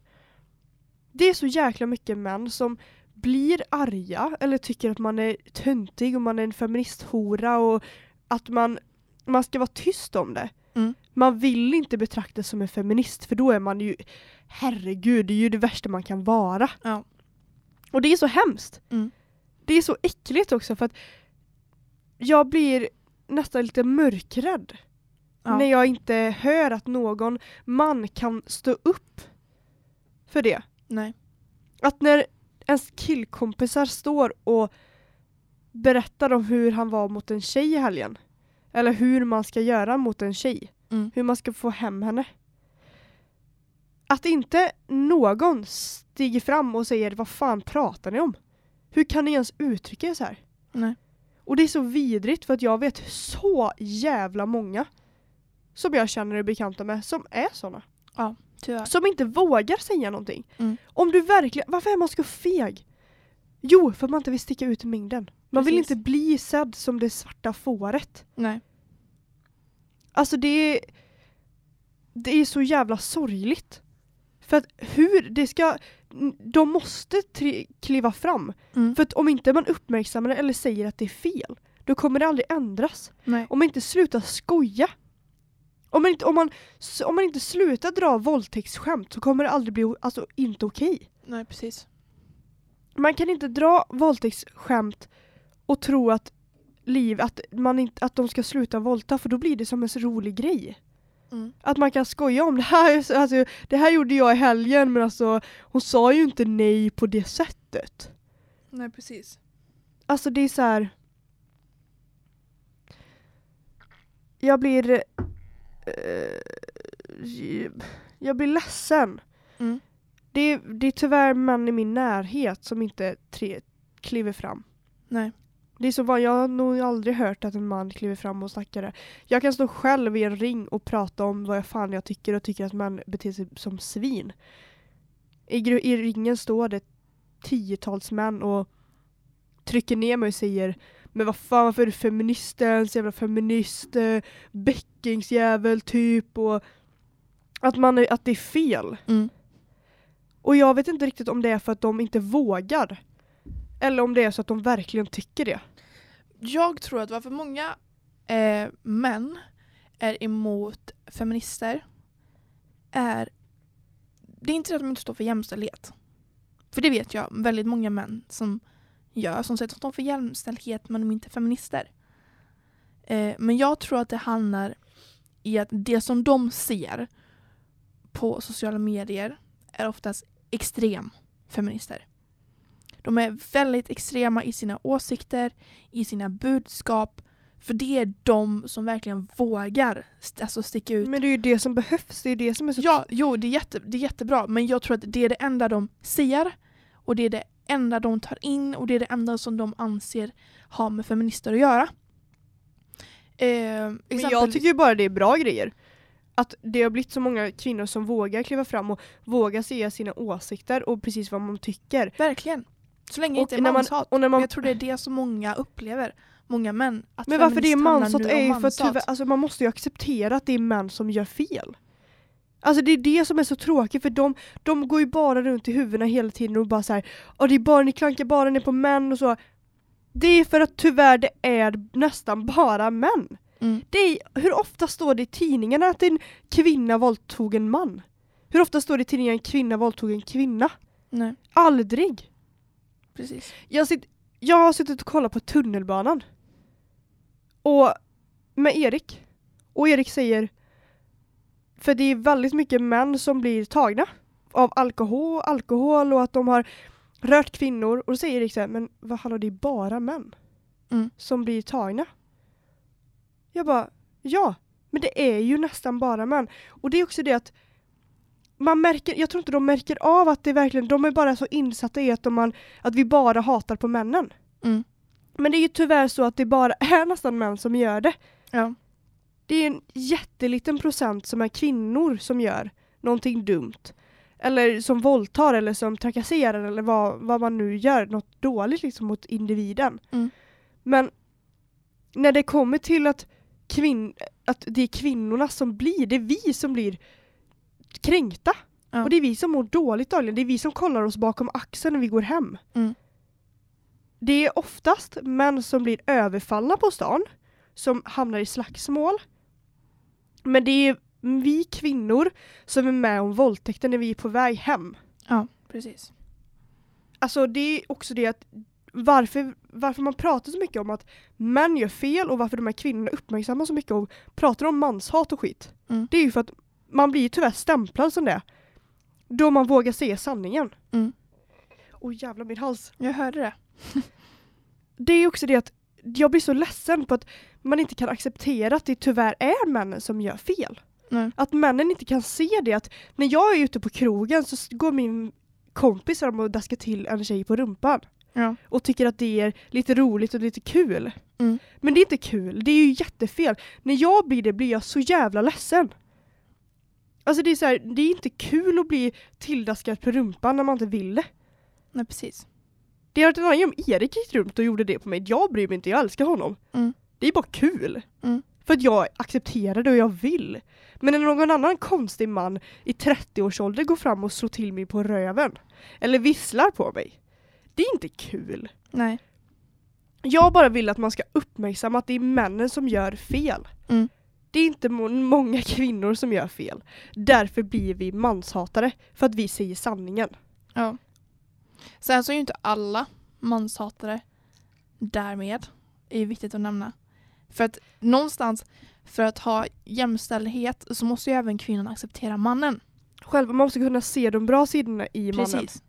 Det är så jäkla mycket män som blir arga eller tycker att man är töntig och man är en feministhora och att man, man ska vara tyst om det. Mm. Man vill inte betraktas som en feminist för då är man ju herregud, det är ju det värsta man kan vara. Ja. Och det är så hemskt. Mm. Det är så äckligt också för att jag blir nästan lite mörkrädd Ja. när jag inte hör att någon man kan stå upp för det. Nej. Att när ens killkompisar står och berättar om hur han var mot en tjej i helgen. Eller hur man ska göra mot en tjej. Mm. Hur man ska få hem henne. Att inte någon stiger fram och säger vad fan pratar ni om? Hur kan ni ens uttrycka er så här? Nej. Och det är så vidrigt för att jag vet så jävla många som jag känner är bekanta med som är såna. Tyvärr. Som inte vågar säga någonting. Mm. Om du verkligen, varför är man så feg? Jo, för att man inte vill sticka ut i mängden. Man vill Precis. inte bli sedd som det svarta fåret. Nej. Alltså det är, det är så jävla sorgligt. För att hur det ska, de måste kliva fram. Mm. För att om inte man uppmärksammar det eller säger att det är fel, då kommer det aldrig ändras. Nej. Om man inte slutar skoja. Om man inte, om man, om man inte slutar dra våldtäktsskämt så kommer det aldrig bli alltså, inte okej. Nej, precis. Man kan inte dra våldtäktsskämt och tro att liv, att, man inte, att de ska sluta våldta för då blir det som en så rolig grej. Mm. Att man kan skoja om det här, alltså, det här gjorde jag i helgen men alltså hon sa ju inte nej på det sättet. Nej, precis. Alltså det är så här. Jag blir eh, jag blir ledsen. Mm. Det är, det är tyvärr män i min närhet som inte tre, kliver fram. Nej. Det är så van, jag har nog aldrig hört att en man kliver fram och snackar det. Jag kan stå själv i en ring och prata om vad jag fan jag tycker och tycker att män beter sig som svin. I, i ringen står det tiotals män och trycker ner mig och säger men vad fan varför är du feminist ens? Jävla feminist, eh, bäckingsjävel typ och att, man att det är fel. Mm. Och jag vet inte riktigt om det är för att de inte vågar. Eller om det är så att de verkligen tycker det. Jag tror att varför många eh, män är emot feminister är det är inte det att de inte står för jämställdhet. För det vet jag väldigt många män som gör, som säger att de står för jämställdhet men de är inte feminister. Eh, men jag tror att det handlar i att det som de ser på sociala medier är oftast extrem feminister. De är väldigt extrema i sina åsikter, i sina budskap. För det är de som verkligen vågar st- alltså sticka ut. Men det är ju det som behövs, det är det som är så... Ja, jo det är, jätte, det är jättebra men jag tror att det är det enda de ser och det är det enda de tar in och det är det enda som de anser har med feminister att göra. Eh, Men jag tycker ju bara det är bra grejer. Att det har blivit så många kvinnor som vågar kliva fram och vågar säga sina åsikter och precis vad man tycker. Verkligen. Så länge Och inte är man- manshat. när man- Men jag tror det är det som många upplever. Många män. Att Men varför det är manshat är ju för att tyvärr, alltså man måste ju acceptera att det är män som gör fel. Alltså det är det som är så tråkigt för de, de går ju bara runt i huvudena hela tiden och bara såhär och det är bara, ni klankar bara ner på män och så. Det är för att tyvärr det är nästan bara män. Mm. Det är, hur ofta står det i tidningarna att en kvinna våldtog en man? Hur ofta står det i tidningen att en kvinna våldtog en kvinna? Nej, Aldrig! Precis. Jag, sitt, jag har suttit och kollat på tunnelbanan. Och med Erik. Och Erik säger för det är väldigt mycket män som blir tagna av alkohol, alkohol och att de har rört kvinnor. Och då säger Erik så här, men vad hallå det är bara män Mm. som blir tagna. Jag bara, ja, men det är ju nästan bara män. Och det är också det att man märker, jag tror inte de märker av att det verkligen, de är bara så insatta i att, man, att vi bara hatar på männen. Mm. Men det är ju tyvärr så att det bara är nästan män som gör det. Ja. Det är en jätteliten procent som är kvinnor som gör någonting dumt. Eller som våldtar eller som trakasserar eller vad, vad man nu gör, något dåligt liksom mot individen. Mm. Men när det kommer till att, kvinn, att det är kvinnorna som blir, det är vi som blir kränkta. Ja. Och det är vi som mår dåligt dagligen, det är vi som kollar oss bakom axeln när vi går hem. Mm. Det är oftast män som blir överfallna på stan, som hamnar i slagsmål. Men det är vi kvinnor som är med om våldtäkten när vi är på väg hem. ja, precis. Alltså det är också det att varför, varför man pratar så mycket om att män gör fel och varför de här kvinnorna uppmärksammar så mycket och pratar om manshat och skit. Mm. Det är ju för att man blir tyvärr stämplad som det. Då man vågar säga sanningen. Mm. Åh jävlar min hals. Jag hörde det. Det är också det att jag blir så ledsen på att man inte kan acceptera att det tyvärr är männen som gör fel. Nej. Att männen inte kan se det att när jag är ute på krogen så går min kompis fram och daskar till en tjej på rumpan Ja. och tycker att det är lite roligt och lite kul. Mm. Men det är inte kul, det är ju jättefel. När jag blir det blir jag så jävla ledsen. Alltså det är så här, det är inte kul att bli tilldaskad på rumpan när man inte vill det. Nej, precis. Det hade varit en annan om Erik gick runt och gjorde det på mig. Jag bryr mig inte, jag älskar honom. Mm. Det är bara kul. Mm. För att jag accepterar det och jag vill. Men när någon annan konstig man i 30-årsåldern går fram och slår till mig på röven. Eller visslar på mig. Det är inte kul. Nej. Jag bara vill att man ska uppmärksamma att det är männen som gör fel. Mm. Det är inte må- många kvinnor som gör fel. Därför blir vi manshatare. För att vi säger sanningen. Ja. Sen så är ju inte alla manshatare därmed. är ju viktigt att nämna. För att någonstans för att ha jämställdhet så måste ju även kvinnan acceptera mannen. Själva man måste kunna se de bra sidorna i mannen. Precis.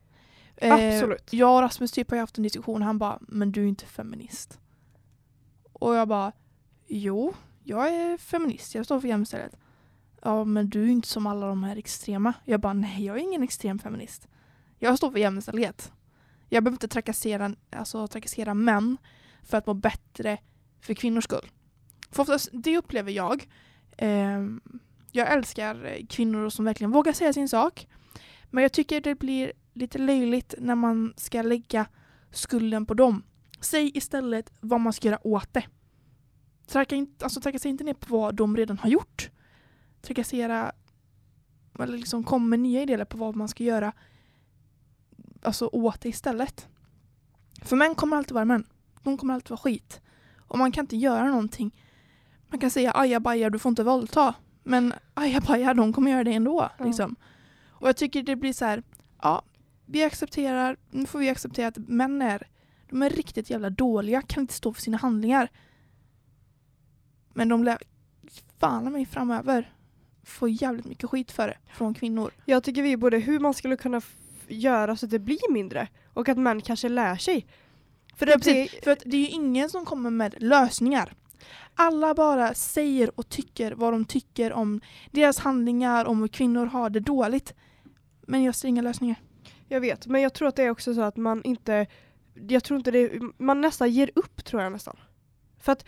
Eh, Absolut. jag och Rasmus typ har haft en diskussion han bara men du är inte feminist. Och jag bara jo, jag är feminist, jag står för jämställdhet. Ja men du är inte som alla de här extrema. Jag bara nej jag är ingen extrem feminist. Jag står för jämställdhet. Jag behöver inte trakassera, alltså, trakassera män för att må bättre för kvinnors skull. För oftast, det upplever jag. Eh, jag älskar kvinnor som verkligen vågar säga sin sak. Men jag tycker det blir lite löjligt när man ska lägga skulden på dem. Säg istället vad man ska göra åt det. Traka inte, alltså, trakassera inte ner på vad de redan har gjort. Trakassera eller liksom kom med nya idéer på vad man ska göra alltså, åt det istället. För män kommer alltid vara män. De kommer alltid vara skit. Och man kan inte göra någonting. Man kan säga ajabaja, du får inte våldta. Men ajabaja, de kommer göra det ändå. Ja. Liksom. Och jag tycker det blir så här, ja, vi accepterar, nu får vi acceptera att män är, de är riktigt jävla dåliga, kan inte stå för sina handlingar. Men de lär fan mig framöver få jävligt mycket skit för det från kvinnor. Jag tycker vi både hur man skulle kunna göra så att det blir mindre och att män kanske lär sig. För det, precis. För att det är ju ingen som kommer med lösningar. Alla bara säger och tycker vad de tycker om deras handlingar, om hur kvinnor har det dåligt. Men jag ser inga lösningar. Jag vet, men jag tror att det är också så att man inte, jag tror inte det, man nästan ger upp tror jag nästan. För att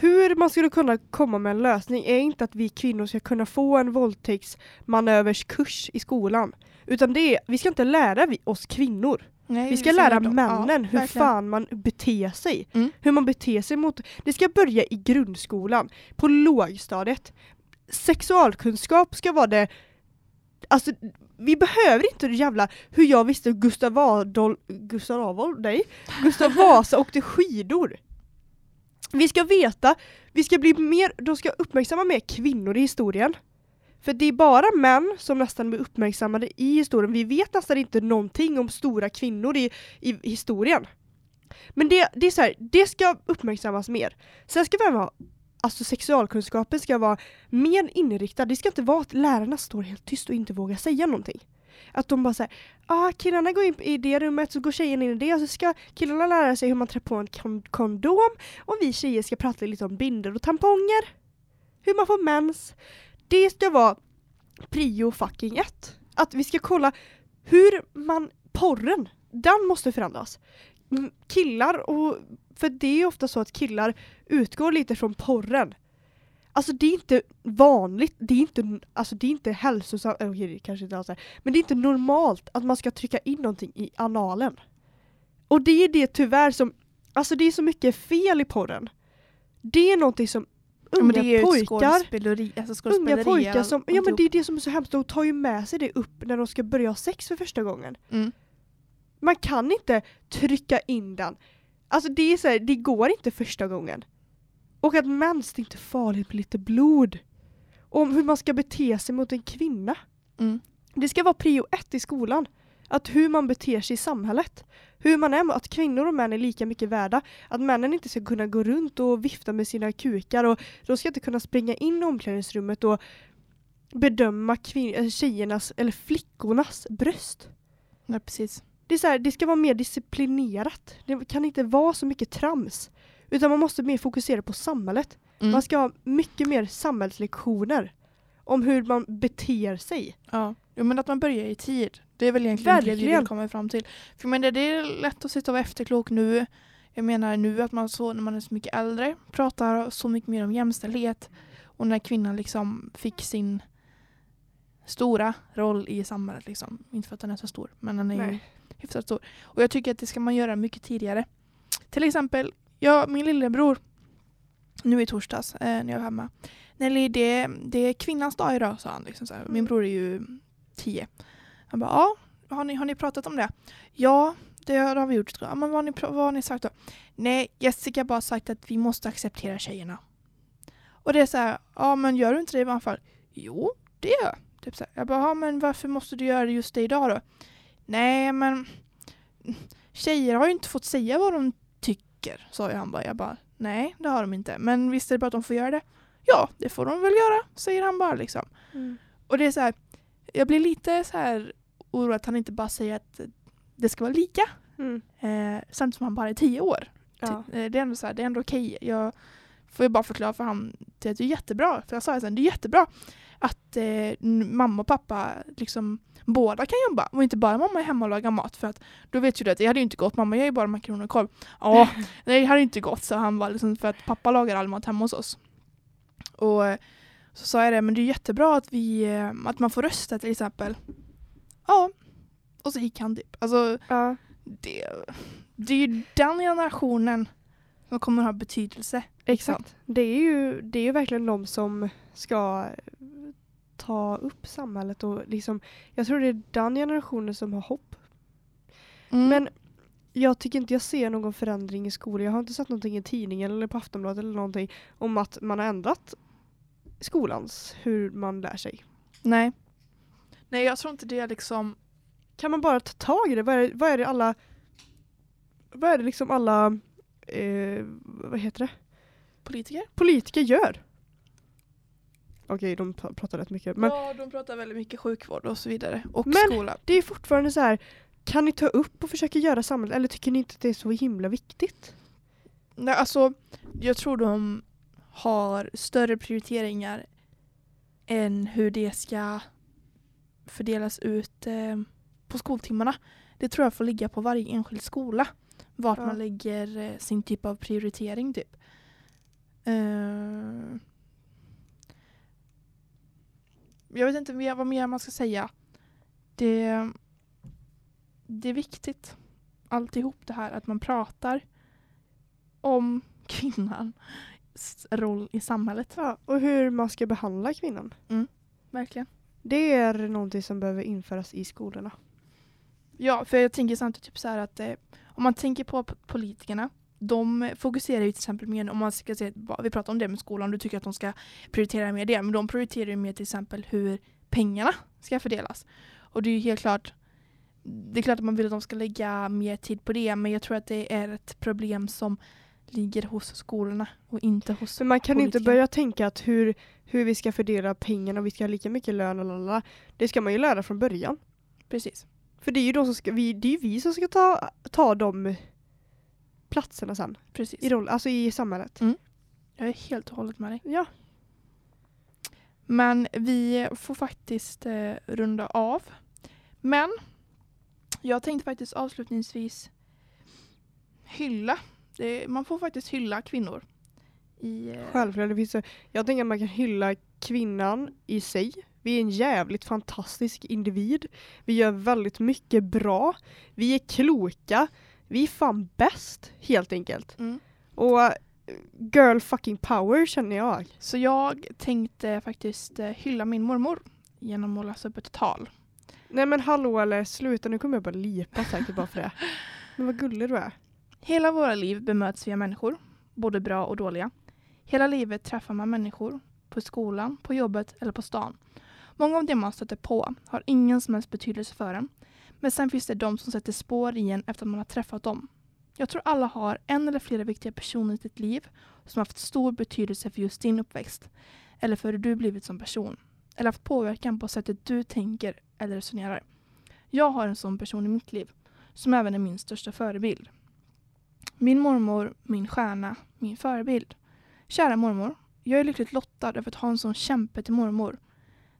hur man skulle kunna komma med en lösning är inte att vi kvinnor ska kunna få en våldtäktsmanöverskurs i skolan. Utan det är, vi ska inte lära oss kvinnor. Nej, Vi ska lära männen Ja, hur verkligen. fan man beter sig. Mm. Hur man beter sig mot... Det ska börja i grundskolan, på lågstadiet. Sexualkunskap ska vara det... Alltså, vi behöver inte jävla hur jag visste Gustav Adolf... Gustav Adolf? Nej. Gustav Vasa åkte skidor. Vi ska veta, vi ska bli mer, de ska uppmärksamma mer kvinnor i historien. För det är bara män som nästan blir uppmärksammade i historien. Vi vet nästan inte någonting om stora kvinnor i, i historien. Men det, det är så här, det ska uppmärksammas mer. Sen ska vi även ha, alltså sexualkunskapen ska vara mer inriktad. Det ska inte vara att lärarna står helt tyst och inte vågar säga någonting. Att de bara säger, ah, killarna går in i det rummet så går tjejerna in i det och så ska killarna lära sig hur man trär på en kondom och vi tjejer ska prata lite om binder och tamponger. Hur man får mens. Det ska vara prio fucking ett. Att vi ska kolla hur man, porren, den måste förändras. Killar och, för det är ofta så att killar utgår lite från porren. Alltså det är inte vanligt, det är inte, alltså det är inte hälsosamt, eh, okej det kanske inte alls är, men det är inte normalt att man ska trycka in någonting i analen. Och det är det tyvärr som, alltså det är så mycket fel i porren. Det är någonting som Ja, unga men det är pojkar alltså. Unga pojkar som, ja men det är det som är så hemskt, de tar ju med sig det upp när de ska börja ha sex för första gången. Mm. Man kan inte trycka in den. Alltså det är så här, det går inte första gången. Och att mens, det är inte farligt med lite blod. Om hur man ska bete sig mot en kvinna. Mm. Det ska vara prio ett i skolan. Att hur man beter sig i samhället. Hur man är, att kvinnor och män är lika mycket värda. Att männen inte ska kunna gå runt och vifta med sina kukar och de ska inte kunna springa in i omklädningsrummet och bedöma äh, tjejernas eller flickornas bröst. Ja, precis. Det, är så här, det ska vara mer disciplinerat. Det kan inte vara så mycket trams. Utan man måste mer fokusera på samhället. Mm. Man ska ha mycket mer samhällslektioner. Om hur man beter sig. Ja. Jo, men att man börjar i tid. Det är väl egentligen det vi vill komma fram till. För men det, är lätt att sitta och vara efterklok nu. Jag menar nu att man så när man är så mycket äldre pratar så mycket mer om jämställdhet. Och när kvinnan liksom fick sin stora roll i samhället. Liksom. Inte för att den är så stor, men den är ju Nej. hyfsat stor. Och jag tycker att det ska man göra mycket tidigare. Till exempel, jag, min lillebror, nu i torsdags eh, när jag var hemma. Nelly, det, det är kvinnans dag idag, sa han. Liksom så här. Min bror är ju tio. Han bara, ja, har ni, har ni pratat om det? Ja, det har vi gjort. Ja, men vad har, ni, vad har ni sagt då? Nej, Jessica har bara sagt att vi måste acceptera tjejerna. Och det är så här, ja men gör du inte det i alla fall? Jo, det gör jag. Typ så här. Jag bara, ja men varför måste du göra just det idag då? Nej, men tjejer har ju inte fått säga vad de tycker, sa ju han bara. Jag bara, nej det har de inte. Men visst är det bara att de får göra det? Ja, det får de väl göra, säger han bara liksom. Och det är så här, jag blir lite så här oroad att han inte bara säger att det ska vara lika. Mm. Eh, samtidigt som han bara är tio år. Ja. Eh, Det är ändå, så här, det är ändå okej. Jag får ju bara förklara för till att det är jättebra. För jag sa ju sen, det är jättebra att eh, mamma och pappa liksom båda kan jobba. Och inte bara mamma är hemma och lagar mat. För att då vet ju du att det hade ju inte gått. Mamma gör ju bara makaroner och korv. Ja, nej, det hade inte gått. Så han var liksom för att pappa lagar all mat hemma hos oss. Och eh, så sa jag det, men det är jättebra att, vi, eh, att man får rösta till exempel. Ja. Och så gick han typ. Alltså, Ja. det, det är ju den generationen som kommer att ha betydelse. Exakt. Det är, ju, det är ju verkligen de som ska ta upp samhället och liksom, jag tror det är den generationen som har hopp. Mm. Men jag tycker inte jag ser någon förändring i skolan. Jag har inte sett någonting i tidningen eller på Aftonbladet eller någonting om att man har ändrat skolans, hur man lär sig. Nej. Nej, jag tror inte det är liksom... Kan man bara ta tag i det? Vad är det, vad är det alla vad är det liksom alla eh, vad heter det? Politiker? politiker gör? Okej, de pr- pratar rätt mycket. Men ja, de pratar väldigt mycket sjukvård och så vidare. Och Men- skola. det är fortfarande så här. Kan ni ta upp och försöka göra samhället eller tycker ni inte att det är så himla viktigt? Nej, alltså, jag tror de har större prioriteringar än hur det ska fördelas ut eh, på skoltimmarna. Det tror jag får ligga på varje enskild skola. Vart Ja. man lägger eh, sin typ av prioritering typ. Eh, jag vet inte mer, vad mer man ska säga. Det, det är viktigt alltihop det här att man pratar om kvinnans roll i samhället. Ja, och hur man ska behandla kvinnan. Verkligen. Det är någonting som behöver införas i skolorna. Ja, för jag tänker samtidigt typ så här att eh, om man tänker på politikerna, de fokuserar ju till exempel mer, om man ska säga, vi pratar om det med skolan, du tycker att de ska prioritera mer det, men de prioriterar ju mer till exempel hur pengarna ska fördelas. Och det är ju helt klart, det är klart att man vill att de ska lägga mer tid på det, men jag tror att det är ett problem som ligger hos skolorna och inte hos Men man kan inte politiker. börja tänka att hur, hur vi ska fördela pengarna och vi ska ha lika mycket lön och lalala. Det ska man ju lära från början. Precis. För det är ju, de som ska, vi, det är vi som ska ta, ta de platserna sen. Precis. I, roll, alltså i samhället. Jag är helt och hållet med dig. Ja. Men vi får faktiskt eh, runda av. Men jag tänkte faktiskt avslutningsvis hylla. Det, man får faktiskt hylla kvinnor. I, eh, Självklart. Det finns, jag tänker att man kan hylla kvinnan i sig. Vi är en jävligt fantastisk individ. Vi gör väldigt mycket bra. Vi är kloka. Vi är fan bäst helt enkelt. mm. Och eh, girl fucking power känner jag. Så jag tänkte faktiskt eh, hylla min mormor genom att läsa upp ett tal. Nej men hallå eller sluta nu kommer jag bara lipa säkert bara för det. Men vad gullig du är. Hela våra liv bemöts vi av människor, både bra och dåliga. Hela livet träffar man människor, på skolan, på jobbet eller på stan. Många av dem man stöter på har ingen som helst betydelse för en. Men sen finns det de som sätter spår i en efter att man har träffat dem. Jag tror alla har en eller flera viktiga personer i sitt liv som har haft stor betydelse för just din uppväxt. Eller för hur du blivit som person. Eller haft påverkan på sättet du tänker eller resonerar. Jag har en sån person i mitt liv, som även är min största förebild. Min mormor, min stjärna, min förebild. Kära mormor, jag är lyckligt lottad över att ha en sån kämpe till mormor.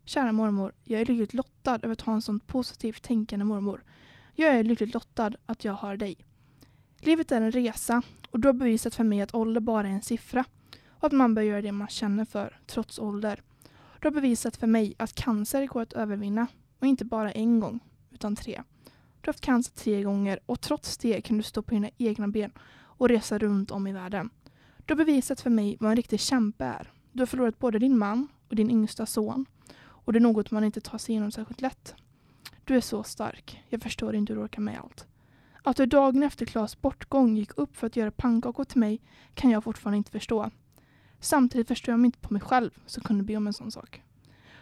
Kära mormor, jag är lyckligt lottad över att ha en sån positivt tänkande mormor. Jag är lyckligt lottad att jag har dig. Livet är en resa och du har bevisat för mig att ålder bara är en siffra och att man bör göra det man känner för, trots ålder. Du har bevisat för mig att cancer går att övervinna och inte bara en gång, utan tre. Du har haft cancer tre gånger och trots det kan du stå på dina egna ben och resa runt om i världen. Du har bevisat för mig vad en riktig kämpe är. Du har förlorat både din man och din yngsta son och det är något man inte tar sig igenom särskilt lätt. Du är så stark. Jag förstår inte hur du orkar med allt. Att du dagen efter Klas bortgång gick upp för att göra pannkakor till mig kan jag fortfarande inte förstå. Samtidigt förstår jag mig inte på mig själv som kunde be om en sån sak.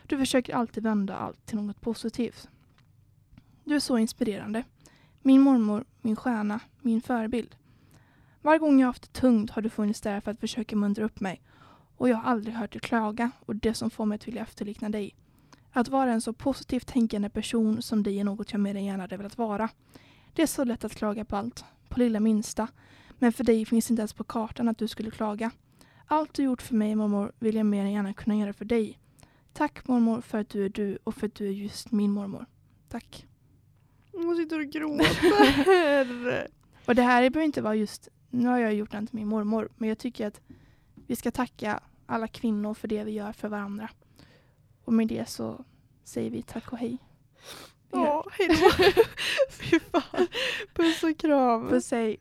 Du försöker alltid vända allt till något positivt. Du är så inspirerande. Min mormor, min stjärna, min förebild. Varje gång jag har haft det tungt har du funnits där för att försöka muntra upp mig. Och jag har aldrig hört dig klaga och det som får mig att vilja efterlikna dig. Att vara en så positivt tänkande person som dig är något jag mer än gärna hade velat vara. Det är så lätt att klaga på allt, på lilla minsta. Men för dig finns inte ens på kartan att du skulle klaga. Allt du gjort för mig mormor vill jag mer än gärna kunna göra för dig. Tack mormor för att du är du och för att du är just min mormor. Tack. Hon sitter och gråter. Och det här behöver inte vara just, nu har jag gjort den till min mormor, men jag tycker att vi ska tacka alla kvinnor för det vi gör för varandra. Och med det så säger vi tack och hej. Ja, hejdå. Fy fan. Puss och kram. Puss hej.